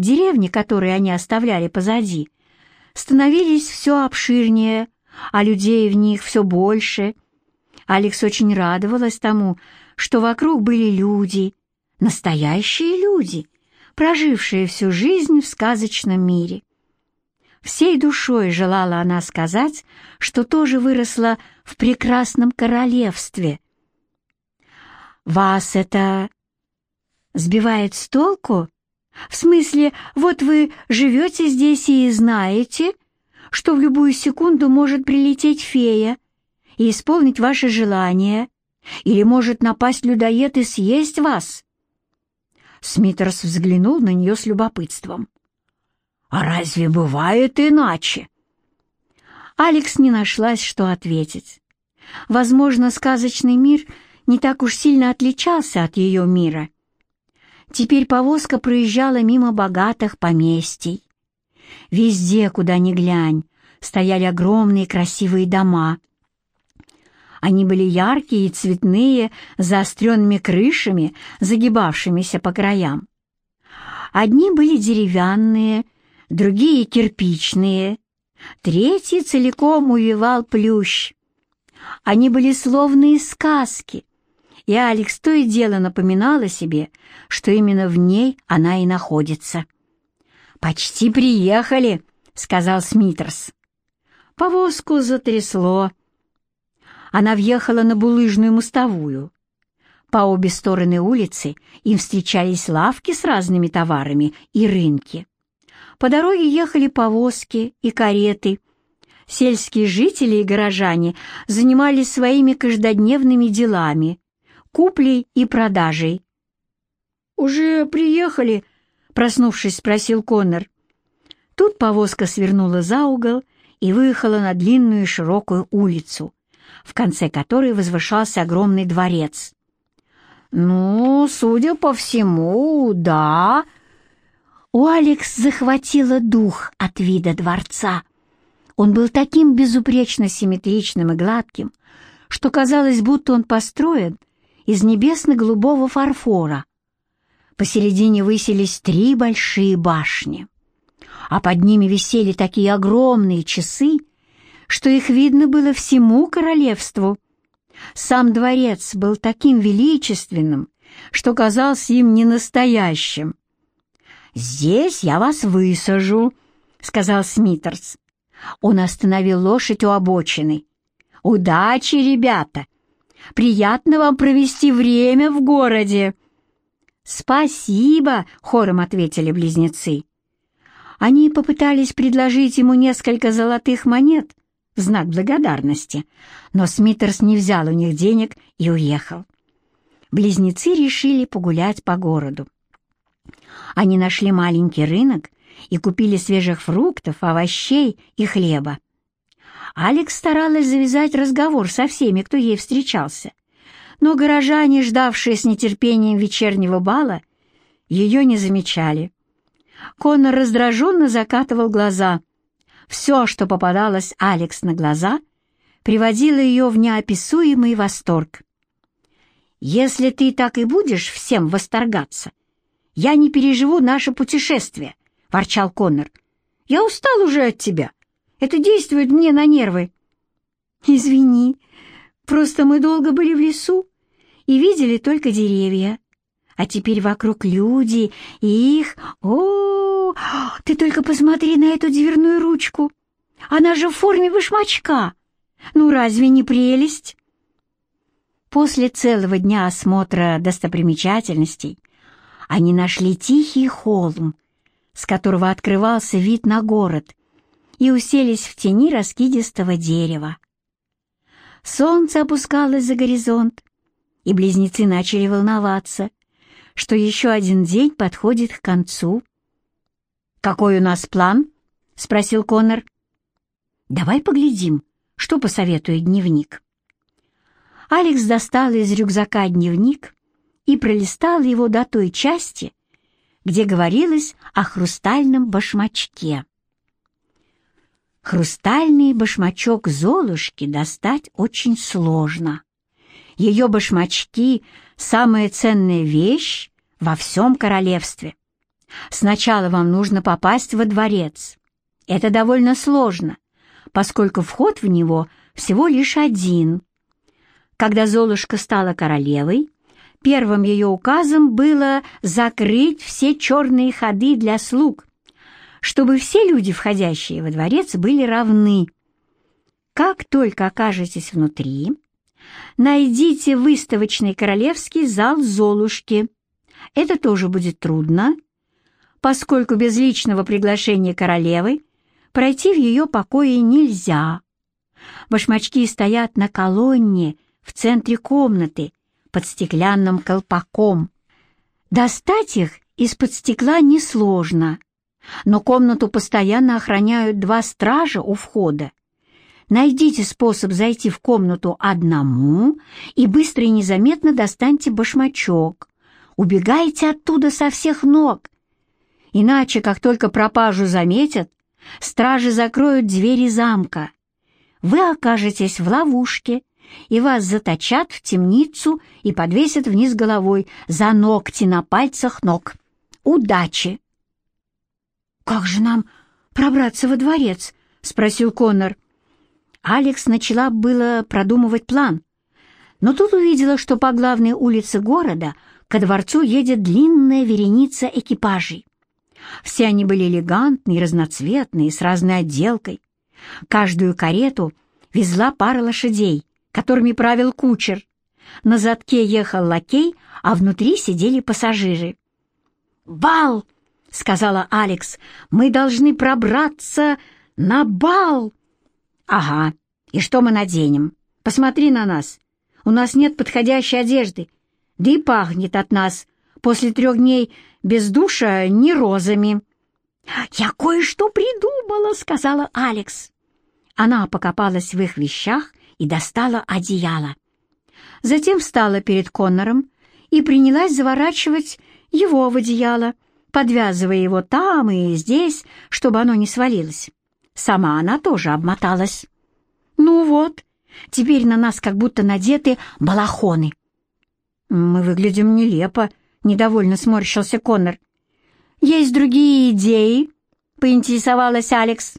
Деревни, которые они оставляли позади, становились все обширнее, а людей в них все больше. Алекс очень радовалась тому, что вокруг были люди, настоящие люди, прожившие всю жизнь в сказочном мире. Всей душой желала она сказать, что тоже выросла в прекрасном королевстве. «Вас это сбивает с толку? В смысле, вот вы живете здесь и знаете, что в любую секунду может прилететь фея и исполнить ваше желание, или может напасть людоед и съесть вас?» Смитерс взглянул на нее с любопытством. «А разве бывает иначе?» Алекс не нашлась, что ответить. Возможно, сказочный мир не так уж сильно отличался от ее мира. Теперь повозка проезжала мимо богатых поместий. Везде, куда ни глянь, стояли огромные красивые дома. Они были яркие и цветные, заостренными крышами, загибавшимися по краям. Одни были деревянные, другие — кирпичные, третий целиком увивал плющ. Они были словно из сказки, и Алекс то и дело напоминала себе, что именно в ней она и находится. «Почти приехали», — сказал Смитерс. Повозку затрясло. Она въехала на булыжную мостовую. По обе стороны улицы им встречались лавки с разными товарами и рынки. По дороге ехали повозки и кареты. Сельские жители и горожане занимались своими каждодневными делами, куплей и продажей. «Уже приехали?» — проснувшись, спросил Коннор. Тут повозка свернула за угол и выехала на длинную широкую улицу, в конце которой возвышался огромный дворец. «Ну, судя по всему, да», у Алекс захватило дух от вида дворца. Он был таким безупречно симметричным и гладким, что казалось, будто он построен из небесно-голубого фарфора. Посередине высились три большие башни, а под ними висели такие огромные часы, что их видно было всему королевству. Сам дворец был таким величественным, что казался им ненастоящим. «Здесь я вас высажу», — сказал Смитерс. Он остановил лошадь у обочины. «Удачи, ребята! Приятно вам провести время в городе!» «Спасибо!» — хором ответили близнецы. Они попытались предложить ему несколько золотых монет в знак благодарности, но Смитерс не взял у них денег и уехал. Близнецы решили погулять по городу. Они нашли маленький рынок и купили свежих фруктов, овощей и хлеба. Алекс старалась завязать разговор со всеми, кто ей встречался, но горожане, ждавшие с нетерпением вечернего бала, ее не замечали. Коннор раздраженно закатывал глаза. Все, что попадалось Алекс на глаза, приводило ее в неописуемый восторг. «Если ты так и будешь всем восторгаться, я не переживу наше путешествие», — ворчал Коннор. «Я устал уже от тебя. Это действует мне на нервы». «Извини, просто мы долго были в лесу и видели только деревья. А теперь вокруг люди и их... О, ты только посмотри на эту дверную ручку. Она же в форме башмачка. Ну разве не прелесть?» После целого дня осмотра достопримечательностей они нашли тихий холм, с которого открывался вид на город, и уселись в тени раскидистого дерева. Солнце опускалось за горизонт, и близнецы начали волноваться, что еще один день подходит к концу. «Какой у нас план?» — спросил Конор. «Давай поглядим, что посоветует дневник». Алекс достал из рюкзака дневник и пролистал его до той части, где говорилось о хрустальном башмачке. Хрустальный башмачок Золушки достать очень сложно. Ее башмачки — самая ценная вещь во всем королевстве. Сначала вам нужно попасть во дворец. Это довольно сложно, поскольку вход в него всего лишь один. Когда Золушка стала королевой, первым ее указом было закрыть все черные ходы для слуг, чтобы все люди, входящие во дворец, были равны. Как только окажетесь внутри, найдите выставочный королевский зал Золушки. Это тоже будет трудно, поскольку без личного приглашения королевы пройти в ее покои нельзя. Башмачки стоят на колонне в центре комнаты под стеклянным колпаком. Достать их из-под стекла несложно, но комнату постоянно охраняют два стража у входа. Найдите способ зайти в комнату одному и быстро и незаметно достаньте башмачок. Убегайте оттуда со всех ног. Иначе, как только пропажу заметят, стражи закроют двери замка. Вы окажетесь в ловушке, и вас заточат в темницу и подвесят вниз головой за ногти на пальцах ног. Удачи! «Как же нам пробраться во дворец?» — спросил Коннор. Алекс начала было продумывать план, но тут увидела, что по главной улице города ко дворцу едет длинная вереница экипажей. Все они были элегантные, разноцветные, с разной отделкой. Каждую карету везла пара лошадей, которыми правил кучер. На задке ехал лакей, а внутри сидели пассажиры. «Бал!» — сказала Алекс. «Мы должны пробраться на бал!» «Ага, и что мы наденем? Посмотри на нас. У нас нет подходящей одежды, да и пахнет от нас после трех дней без душа не розами». «Я кое-что придумала», — сказала Алекс. Она покопалась в их вещах и достала одеяло. Затем встала перед Коннором и принялась заворачивать его в одеяло, подвязывая его там и здесь, чтобы оно не свалилось. Сама она тоже обмоталась. «Ну вот, теперь на нас как будто надеты балахоны». «Мы выглядим нелепо», — недовольно сморщился Коннор. «Есть другие идеи?» — поинтересовалась Алекс.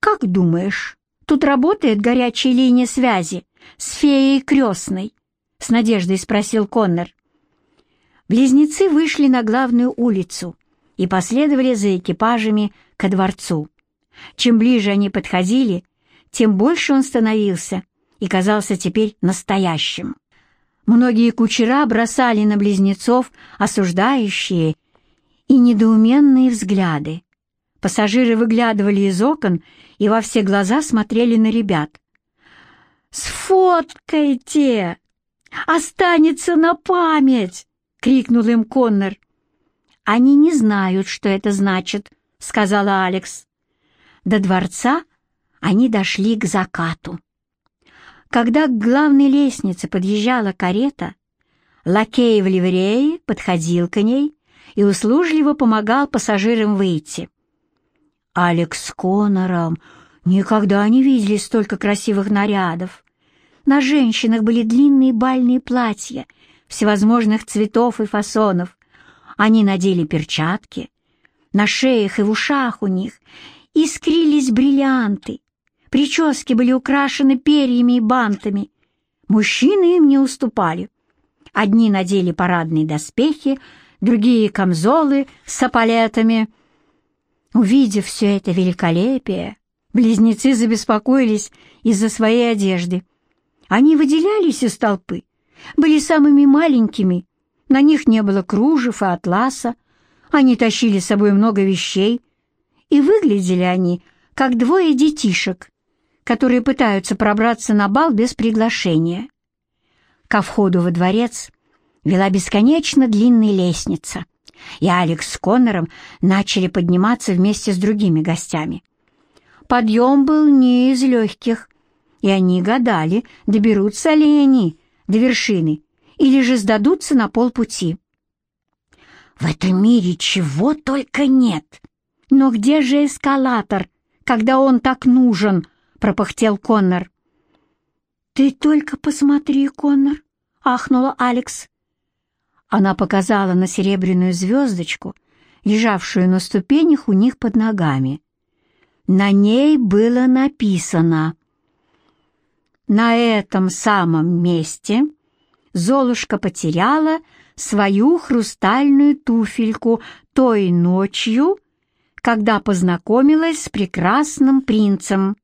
«Как думаешь, тут работает горячая линия связи с феей крестной?» — с надеждой спросил Коннор. Близнецы вышли на главную улицу и последовали за экипажами ко дворцу. Чем ближе они подходили, тем больше он становился и казался теперь настоящим. Многие кучера бросали на близнецов осуждающие и недоуменные взгляды. Пассажиры выглядывали из окон и во все глаза смотрели на ребят. «Сфоткайте! Останется на память!» — крикнул им Коннор. «Они не знают, что это значит», — сказала Алекс. До дворца они дошли к закату. Когда к главной лестнице подъезжала карета, лакей в ливрее подходил к ней и услужливо помогал пассажирам выйти. Алекс с Конором никогда не видели столько красивых нарядов. На женщинах были длинные бальные платья всевозможных цветов и фасонов. Они надели перчатки. На шеях и в ушах у них искрились бриллианты. Прически были украшены перьями и бантами. Мужчины им не уступали. Одни надели парадные доспехи, другие — камзолы с аппалетами. Увидев все это великолепие, близнецы забеспокоились из-за своей одежды. Они выделялись из толпы, были самыми маленькими, на них не было кружев и атласа, они тащили с собой много вещей, и выглядели они, как двое детишек, которые пытаются пробраться на бал без приглашения. Ко входу во дворец вела бесконечно длинная лестница, и Алекс с Коннором начали подниматься вместе с другими гостями. Подъем был не из легких, и они гадали, доберутся ли они до вершины или же сдадутся на полпути. В этом мире чего только нет. Но где же эскалатор, когда он так нужен? пропыхтел Коннор. Ты только посмотри, Коннор, ахнула Алекс. Она показала на серебряную звездочку, лежавшую на ступенях у них под ногами. На ней было написано «На этом самом месте Золушка потеряла свою хрустальную туфельку той ночью, когда познакомилась с прекрасным принцем».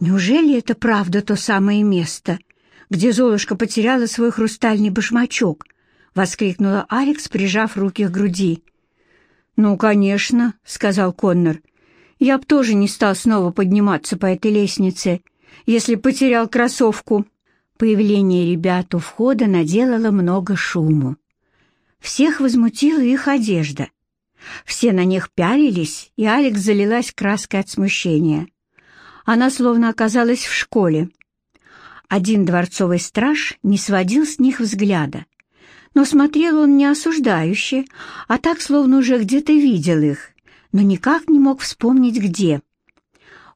«Неужели это правда то самое место, где Золушка потеряла свой хрустальный башмачок?» — воскликнула Алекс, прижав руки к груди. «Ну, конечно», — сказал Коннор. «Я б тоже не стал снова подниматься по этой лестнице, если потерял кроссовку». Появление ребят у входа наделало много шуму. Всех возмутила их одежда. Все на них пялились, и Алекс залилась краской от смущения. Она словно оказалась в школе. Один дворцовый страж не сводил с них взгляда, но смотрел он не осуждающе, а так, словно уже где-то видел их, но никак не мог вспомнить, где.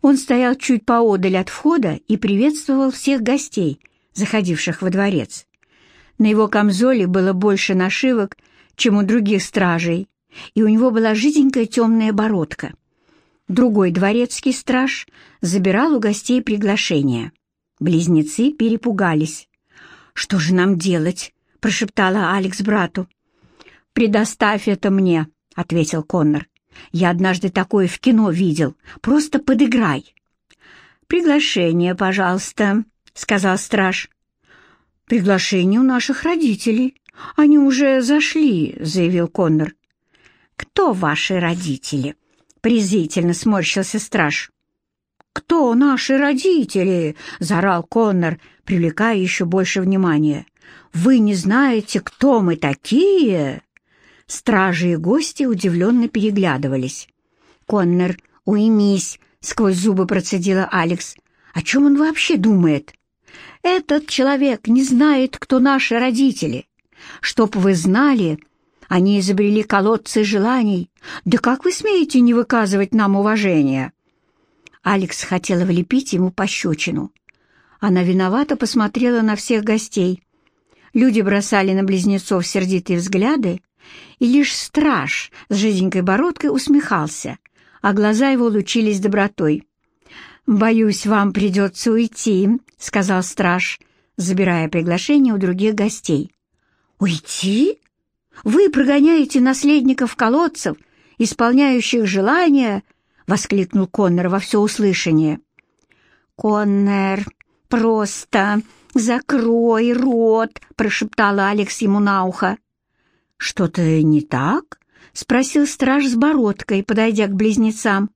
Он стоял чуть поодаль от входа и приветствовал всех гостей, заходивших во дворец. На его камзоле было больше нашивок, чем у других стражей, и у него была жиденькая темная бородка. Другой дворецкий страж забирал у гостей приглашение. Близнецы перепугались. «Что же нам делать?» — прошептала Алекс брату. «Предоставь это мне», — ответил Коннор. «Я однажды такое в кино видел. Просто подыграй». «Приглашение, пожалуйста», — сказал страж. «Приглашение у наших родителей. Они уже зашли», — заявил Коннор. «Кто ваши родители?» — презрительно сморщился страж. «Кто наши родители?» — заорал Коннор, привлекая еще больше внимания. «Вы не знаете, кто мы такие?» Стражи и гости удивленно переглядывались. «Коннор, уймись!» — сквозь зубы процедила Алекс. «О чем он вообще думает?» «Этот человек не знает, кто наши родители. Чтоб вы знали, они изобрели колодцы желаний. Да как вы смеете не выказывать нам уважения?» Алекс хотела влепить ему пощечину. Она виновато посмотрела на всех гостей. Люди бросали на близнецов сердитые взгляды, и лишь страж с жиденькой бородкой усмехался, а глаза его лучились добротой. «Боюсь, вам придется уйти», — сказал страж, забирая приглашение у других гостей. «Уйти?» Вы прогоняете наследников колодцев, исполняющих желания, — воскликнул Коннор во всеуслышание. «Коннор, просто закрой рот!» — прошептала Алекс ему на ухо. «Что-то не так?» — спросил страж с бородкой, подойдя к близнецам.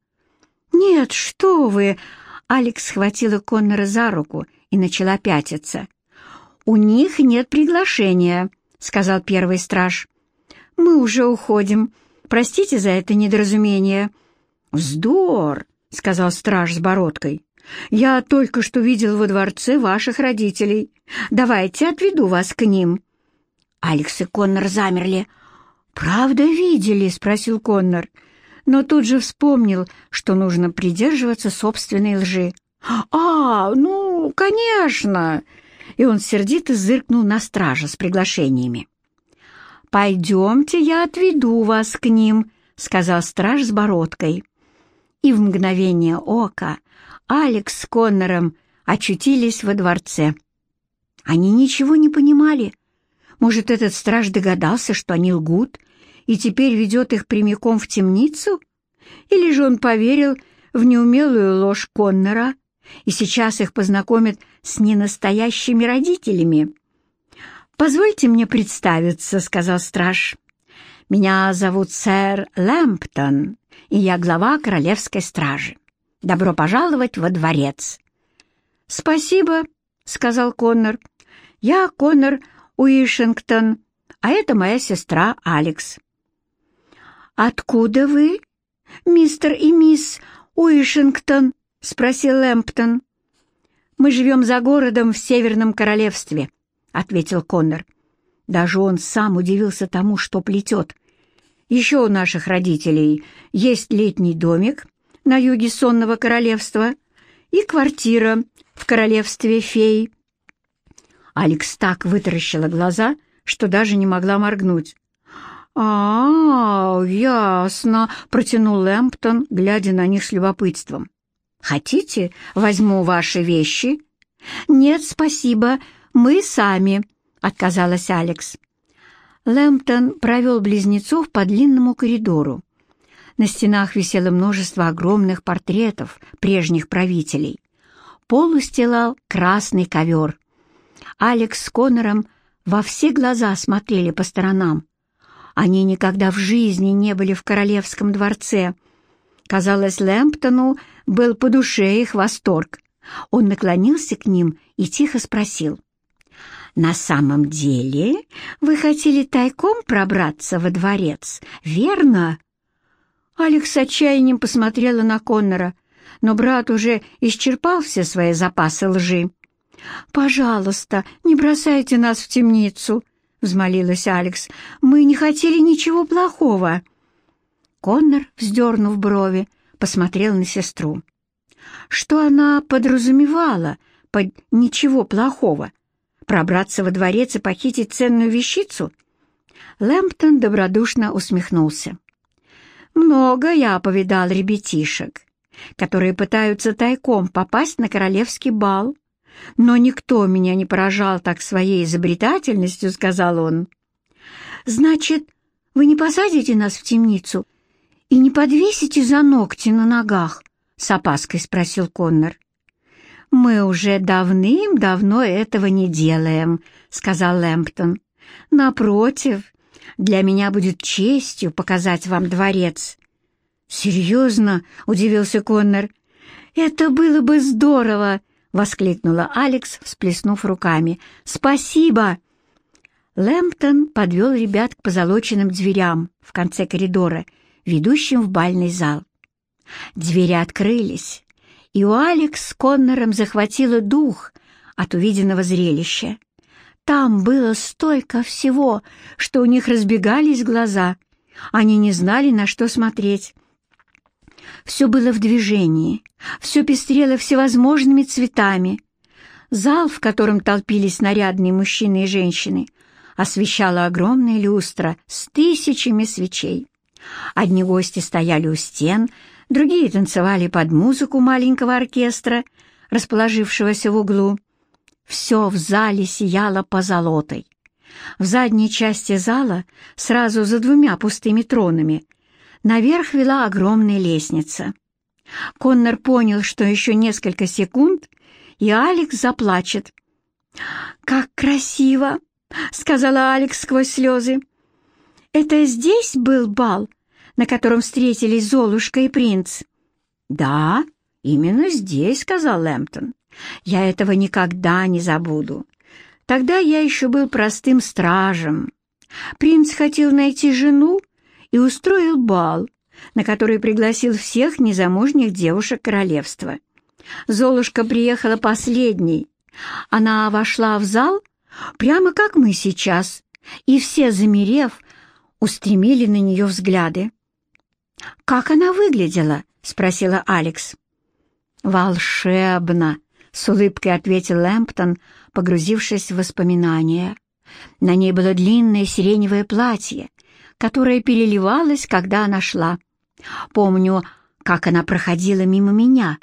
«Нет, что вы!» — Алекс схватила Коннора за руку и начала пятиться. «У них нет приглашения», — сказал первый страж. «Мы уже уходим. Простите за это недоразумение». «Вздор!» — сказал страж с бородкой. «Я только что видел во дворце ваших родителей. Давайте отведу вас к ним». Алекс и Коннор замерли. «Правда видели?» — спросил Коннор. Но тут же вспомнил, что нужно придерживаться собственной лжи. «А, ну, конечно!» И он сердито зыркнул на стража с приглашениями. «Пойдемте, я отведу вас к ним», — сказал страж с бородкой. И в мгновение ока Алекс с Коннором очутились во дворце. Они ничего не понимали. Может, этот страж догадался, что они лгут, и теперь ведет их прямиком в темницу? Или же он поверил в неумелую ложь Коннора, и сейчас их познакомят с ненастоящими родителями? «Позвольте мне представиться», — сказал страж. «Меня зовут сэр Лэмптон, и я глава королевской стражи. Добро пожаловать во дворец». «Спасибо», — сказал Коннор. «Я Коннор Уишингтон, а это моя сестра Алекс». «Откуда вы, мистер и мисс Уишингтон?» — спросил Лэмптон. «Мы живем за городом в Северном Королевстве», ответил Коннор. Даже он сам удивился тому, что плетет. Еще у наших родителей есть летний домик на юге сонного королевства и квартира в королевстве фей. Алекс так вытаращила глаза, что даже не могла моргнуть. «А, ясно», — протянул Лэмптон, глядя на них с любопытством. «Хотите, возьму ваши вещи?» «Нет, спасибо, мы сами», — отказалась Алекс. Лэмптон провел близнецов по длинному коридору. На стенах висело множество огромных портретов прежних правителей. Пол устилал красный ковер. Алекс с Коннором во все глаза смотрели по сторонам. Они никогда в жизни не были в королевском дворце. Казалось, Лэмптону был по душе их восторг. Он наклонился к ним и тихо спросил. «На самом деле вы хотели тайком пробраться во дворец, верно?» Алекс с отчаянием посмотрела на Коннора, но брат уже исчерпал все свои запасы лжи. «Пожалуйста, не бросайте нас в темницу», — взмолилась Алекс. «Мы не хотели ничего плохого». Коннор, вздернув брови, посмотрел на сестру. Что она подразумевала под «ничего плохого»? Пробраться во дворец и похитить ценную вещицу? Лэмптон добродушно усмехнулся. Много я повидал ребятишек, которые пытаются тайком попасть на королевский бал. Но никто меня не поражал так своей изобретательностью, — сказал он. Значит, вы не посадите нас в темницу и не подвесите за ногти на ногах? — с опаской спросил Коннор. «Мы уже давным-давно этого не делаем», — сказал Лэмптон. «Напротив, для меня будет честью показать вам дворец». «Серьезно?» — удивился Коннор. «Это было бы здорово!» — воскликнула Алекс, всплеснув руками. «Спасибо!» Лэмптон подвел ребят к позолоченным дверям в конце коридора, ведущим в бальный зал. Двери открылись, и у Алекс с Коннором захватило дух от увиденного зрелища. Там было столько всего, что у них разбегались глаза. Они не знали, на что смотреть. Все было в движении, все пестрело всевозможными цветами. Зал, в котором толпились нарядные мужчины и женщины, освещала огромная люстра с тысячами свечей. Одни гости стояли у стен, другие танцевали под музыку маленького оркестра, расположившегося в углу. Все в зале сияло позолотой. В задней части зала, сразу за двумя пустыми тронами, наверх вела огромная лестница. Коннор понял, что еще несколько секунд, и Алекс заплачет. «Как красиво!» — сказала Алекс сквозь слезы. «Это здесь был бал, на котором встретились Золушка и принц?» «Да, именно здесь», — сказал Лэмптон. «Я этого никогда не забуду. Тогда я еще был простым стражем. Принц хотел найти жену и устроил бал, на который пригласил всех незамужних девушек королевства. Золушка приехала последней. Она вошла в зал прямо как мы сейчас, и все, замерев, устремили на нее взгляды. «Как она выглядела?» — спросила Алекс. «Волшебно!» — с улыбкой ответил Лэмптон, погрузившись в воспоминания. На ней было длинное сиреневое платье, которое переливалось, когда она шла. Помню, как она проходила мимо меня,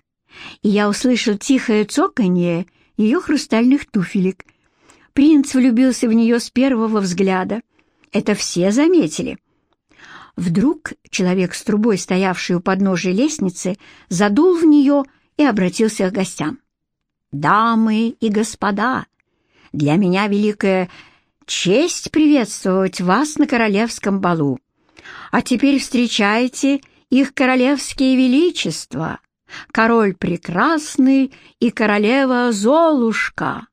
и я услышал тихое цоканье ее хрустальных туфелек. Принц влюбился в нее с первого взгляда. Это все заметили. Вдруг человек с трубой, стоявший у подножия лестницы, задул в нее и обратился к гостям. «Дамы и господа, для меня великая честь приветствовать вас на королевском балу. А теперь встречайте их королевские величества, король прекрасный и королева Золушка».